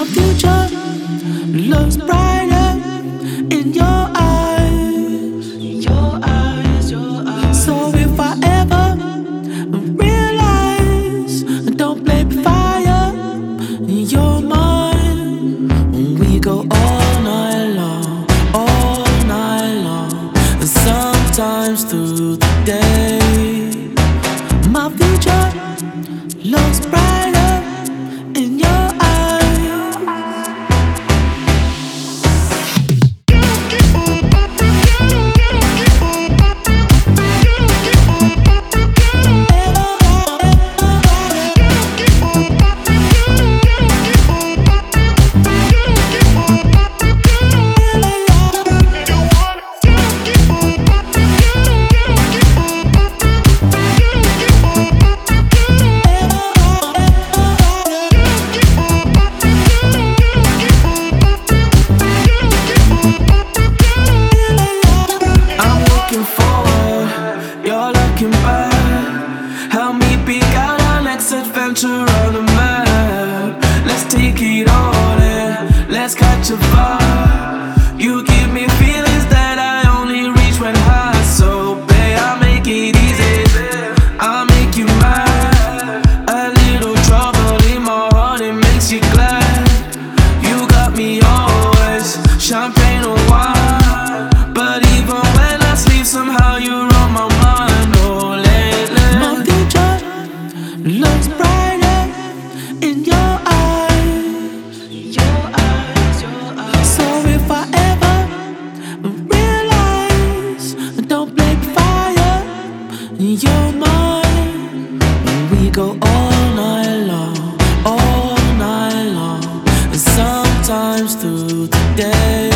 My future looks brighter in your eyes. Adventure on the map. Let's take it all in, let's catch a vibe. You give me feelings that I only reach when high. So, babe, I'll make it easy. I'll make you mine. A little trouble in my heart, it makes you glad. You got me always, champagne or wine. But even when I sleep, somehow you're on my mind. Oh, lately. My future looks brighter go all night long, all night long, and sometimes through the day.